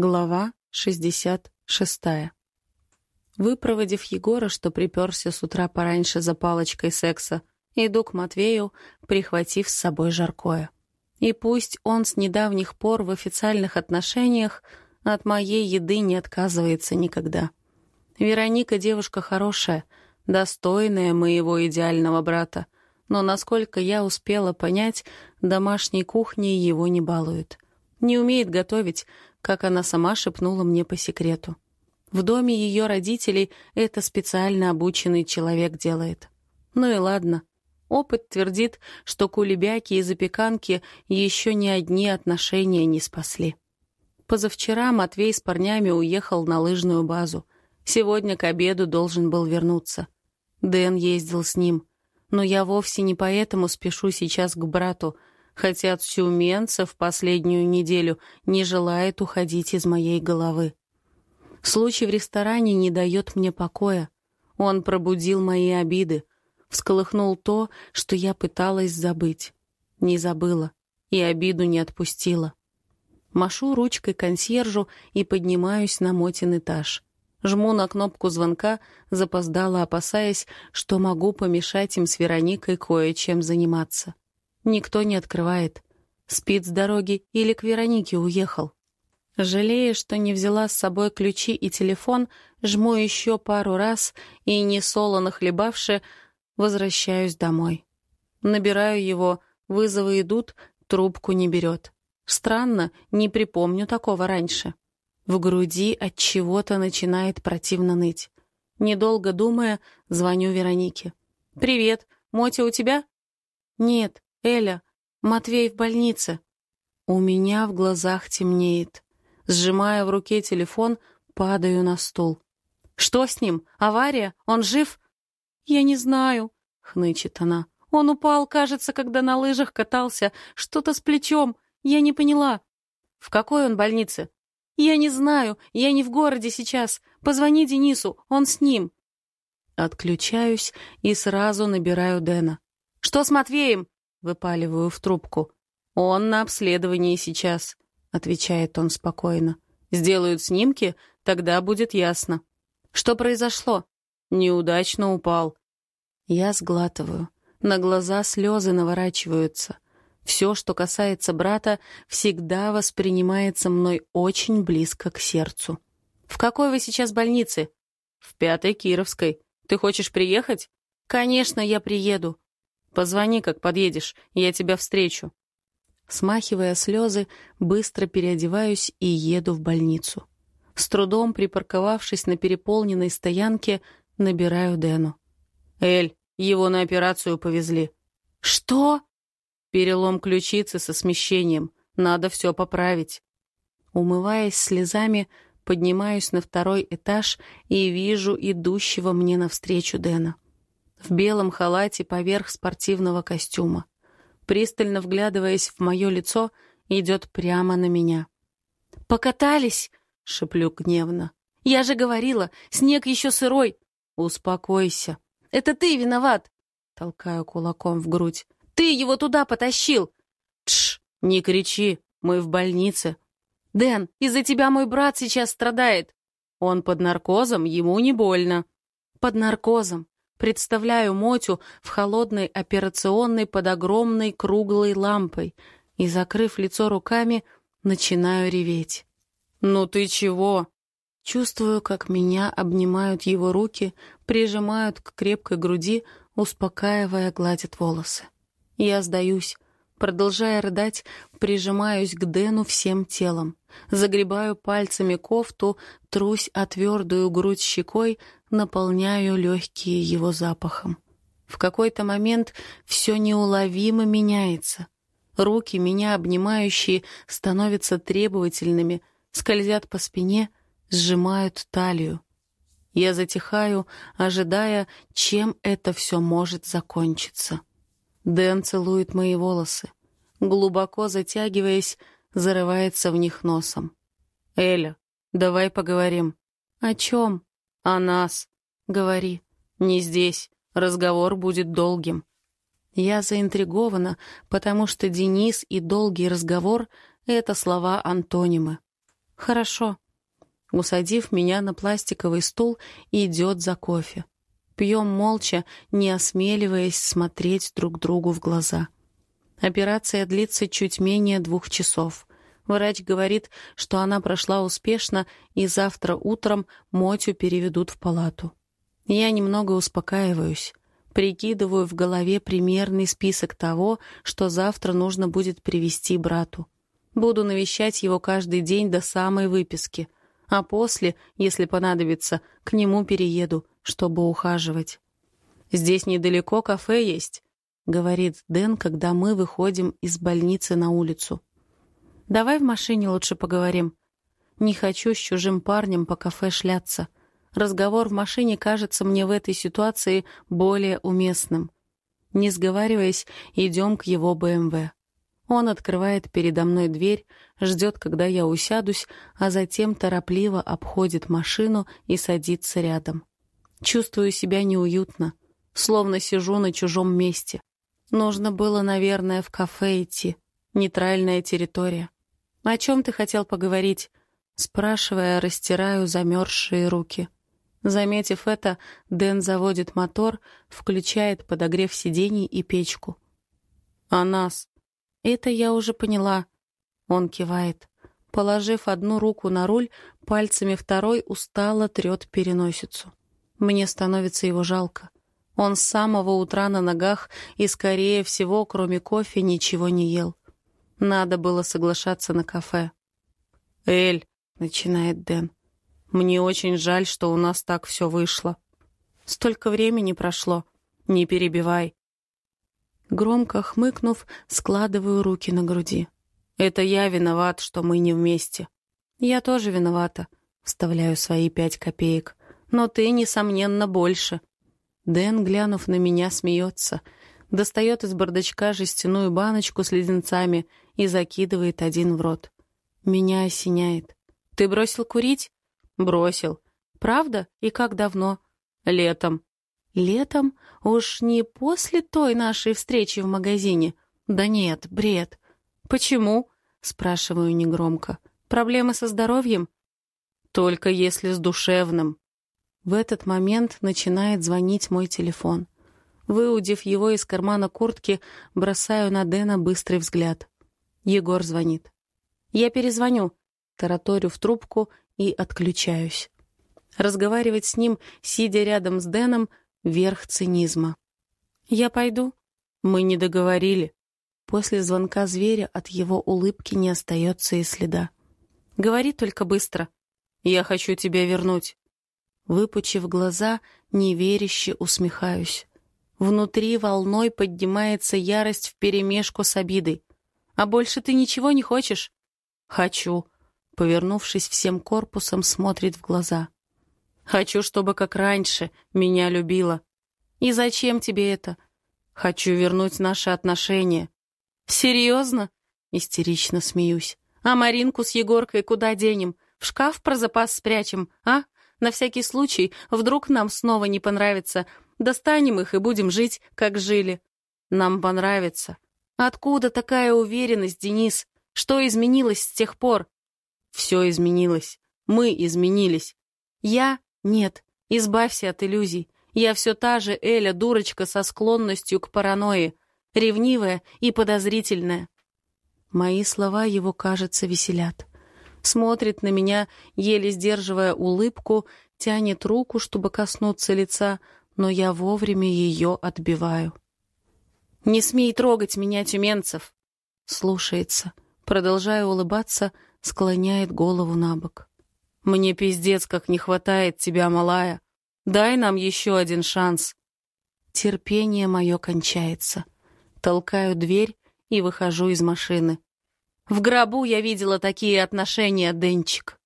Глава 66. Выпроводив Егора, что приперся с утра пораньше за палочкой секса, иду к Матвею, прихватив с собой жаркое. И пусть он с недавних пор в официальных отношениях от моей еды не отказывается никогда. Вероника девушка хорошая, достойная моего идеального брата, но, насколько я успела понять, домашней кухней его не балуют. Не умеет готовить, как она сама шепнула мне по секрету. В доме ее родителей это специально обученный человек делает. Ну и ладно. Опыт твердит, что кулебяки и запеканки еще ни одни отношения не спасли. Позавчера Матвей с парнями уехал на лыжную базу. Сегодня к обеду должен был вернуться. Дэн ездил с ним. Но я вовсе не поэтому спешу сейчас к брату — хотя Цюменца в последнюю неделю не желает уходить из моей головы. Случай в ресторане не дает мне покоя. Он пробудил мои обиды, всколыхнул то, что я пыталась забыть. Не забыла и обиду не отпустила. Машу ручкой консьержу и поднимаюсь на Мотин этаж. Жму на кнопку звонка, запоздала, опасаясь, что могу помешать им с Вероникой кое-чем заниматься. Никто не открывает. Спит с дороги или к Веронике уехал. Жалея, что не взяла с собой ключи и телефон, жму еще пару раз и, не солоно хлебавши, возвращаюсь домой. Набираю его, вызовы идут, трубку не берет. Странно, не припомню такого раньше. В груди от чего-то начинает противно ныть. Недолго думая, звоню Веронике. «Привет, Мотя у тебя?» «Нет, «Эля, Матвей в больнице». У меня в глазах темнеет. Сжимая в руке телефон, падаю на стул. «Что с ним? Авария? Он жив?» «Я не знаю», — хнычет она. «Он упал, кажется, когда на лыжах катался. Что-то с плечом. Я не поняла». «В какой он больнице?» «Я не знаю. Я не в городе сейчас. Позвони Денису. Он с ним». Отключаюсь и сразу набираю Дэна. «Что с Матвеем?» Выпаливаю в трубку. «Он на обследовании сейчас», — отвечает он спокойно. «Сделают снимки, тогда будет ясно». «Что произошло?» «Неудачно упал». Я сглатываю. На глаза слезы наворачиваются. Все, что касается брата, всегда воспринимается мной очень близко к сердцу. «В какой вы сейчас больнице?» «В пятой Кировской. Ты хочешь приехать?» «Конечно, я приеду. Позвони, как подъедешь, я тебя встречу». Смахивая слезы, быстро переодеваюсь и еду в больницу. С трудом припарковавшись на переполненной стоянке, набираю Дэну. «Эль, его на операцию повезли». «Что?» «Перелом ключицы со смещением. Надо все поправить». Умываясь слезами, поднимаюсь на второй этаж и вижу идущего мне навстречу Дэна в белом халате поверх спортивного костюма. Пристально вглядываясь в мое лицо, идет прямо на меня. «Покатались?» — шеплю гневно. «Я же говорила, снег еще сырой!» «Успокойся!» «Это ты виноват!» — толкаю кулаком в грудь. «Ты его туда потащил!» «Тш! Не кричи! Мы в больнице!» «Дэн, из-за тебя мой брат сейчас страдает!» «Он под наркозом, ему не больно!» «Под наркозом! Представляю Мотю в холодной операционной под огромной круглой лампой и, закрыв лицо руками, начинаю реветь. «Ну ты чего?» Чувствую, как меня обнимают его руки, прижимают к крепкой груди, успокаивая, гладят волосы. Я сдаюсь. Продолжая рыдать, прижимаюсь к Дэну всем телом. Загребаю пальцами кофту, трусь о твердую грудь щекой, наполняю легкие его запахом. В какой-то момент все неуловимо меняется. Руки, меня обнимающие, становятся требовательными, скользят по спине, сжимают талию. Я затихаю, ожидая, чем это все может закончиться. Дэн целует мои волосы. Глубоко затягиваясь, зарывается в них носом. «Эля, давай поговорим». «О чем?» «О нас». «Говори». «Не здесь. Разговор будет долгим». Я заинтригована, потому что Денис и долгий разговор — это слова-антонимы. «Хорошо». Усадив меня на пластиковый стул, идет за кофе. Пьем молча, не осмеливаясь смотреть друг другу в глаза. Операция длится чуть менее двух часов. Врач говорит, что она прошла успешно, и завтра утром Мотю переведут в палату. Я немного успокаиваюсь. Прикидываю в голове примерный список того, что завтра нужно будет привести брату. Буду навещать его каждый день до самой выписки. А после, если понадобится, к нему перееду, чтобы ухаживать. «Здесь недалеко кафе есть», — говорит Дэн, когда мы выходим из больницы на улицу. «Давай в машине лучше поговорим. Не хочу с чужим парнем по кафе шляться. Разговор в машине кажется мне в этой ситуации более уместным. Не сговариваясь, идем к его БМВ. Он открывает передо мной дверь, ждет, когда я усядусь, а затем торопливо обходит машину и садится рядом. Чувствую себя неуютно, словно сижу на чужом месте. Нужно было, наверное, в кафе идти. Нейтральная территория. «О чем ты хотел поговорить?» Спрашивая, растираю замерзшие руки. Заметив это, Дэн заводит мотор, включает подогрев сидений и печку. «А нас?» «Это я уже поняла». Он кивает. Положив одну руку на руль, пальцами второй устало трет переносицу. Мне становится его жалко. Он с самого утра на ногах и, скорее всего, кроме кофе, ничего не ел. Надо было соглашаться на кафе. «Эль», — начинает Дэн, — «мне очень жаль, что у нас так все вышло. Столько времени прошло. Не перебивай». Громко хмыкнув, складываю руки на груди. «Это я виноват, что мы не вместе». «Я тоже виновата», — вставляю свои пять копеек. «Но ты, несомненно, больше». Дэн, глянув на меня, смеется — достает из бардачка жестяную баночку с леденцами и закидывает один в рот. Меня осеняет. «Ты бросил курить?» «Бросил». «Правда? И как давно?» «Летом». «Летом? Уж не после той нашей встречи в магазине?» «Да нет, бред». «Почему?» — спрашиваю негромко. «Проблемы со здоровьем?» «Только если с душевным». В этот момент начинает звонить мой телефон. Выудив его из кармана куртки, бросаю на Дэна быстрый взгляд. Егор звонит. «Я перезвоню», тараторю в трубку и отключаюсь. Разговаривать с ним, сидя рядом с Дэном, верх цинизма. «Я пойду?» «Мы не договорили». После звонка зверя от его улыбки не остается и следа. «Говори только быстро. Я хочу тебя вернуть». Выпучив глаза, неверяще усмехаюсь. Внутри волной поднимается ярость вперемешку с обидой. «А больше ты ничего не хочешь?» «Хочу», — повернувшись всем корпусом, смотрит в глаза. «Хочу, чтобы как раньше меня любила». «И зачем тебе это?» «Хочу вернуть наши отношения». «Серьезно?» — истерично смеюсь. «А Маринку с Егоркой куда денем? В шкаф про запас спрячем, а? На всякий случай, вдруг нам снова не понравится, Достанем их и будем жить, как жили. Нам понравится. Откуда такая уверенность, Денис? Что изменилось с тех пор? Все изменилось. Мы изменились. Я? Нет. Избавься от иллюзий. Я все та же Эля, дурочка со склонностью к паранойи, ревнивая и подозрительная. Мои слова его, кажется, веселят. Смотрит на меня, еле сдерживая улыбку, тянет руку, чтобы коснуться лица, но я вовремя ее отбиваю. «Не смей трогать меня, Тюменцев!» Слушается, продолжая улыбаться, склоняет голову на бок. «Мне пиздец, как не хватает тебя, малая. Дай нам еще один шанс». Терпение мое кончается. Толкаю дверь и выхожу из машины. В гробу я видела такие отношения, Денчик.